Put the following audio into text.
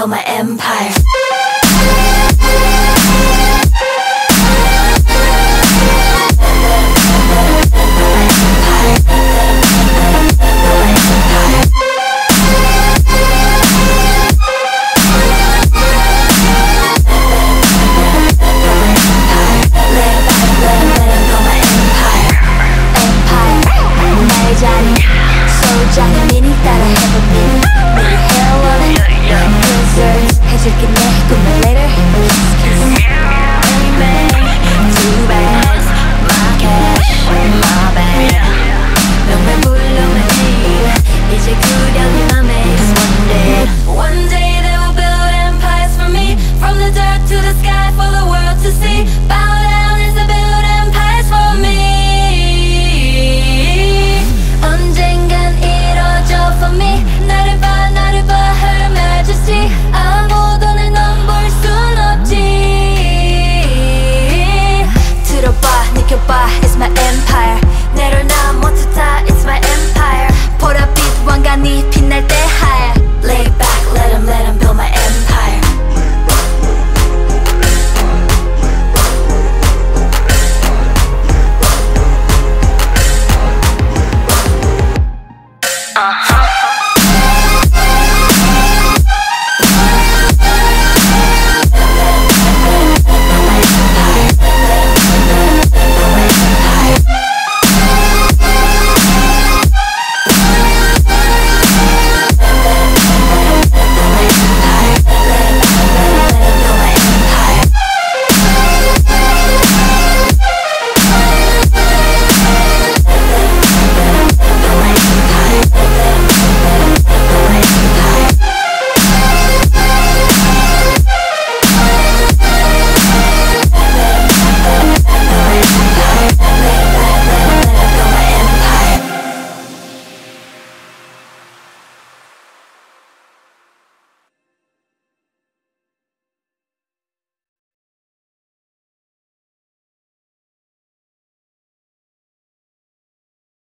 build my empire. Uh-huh.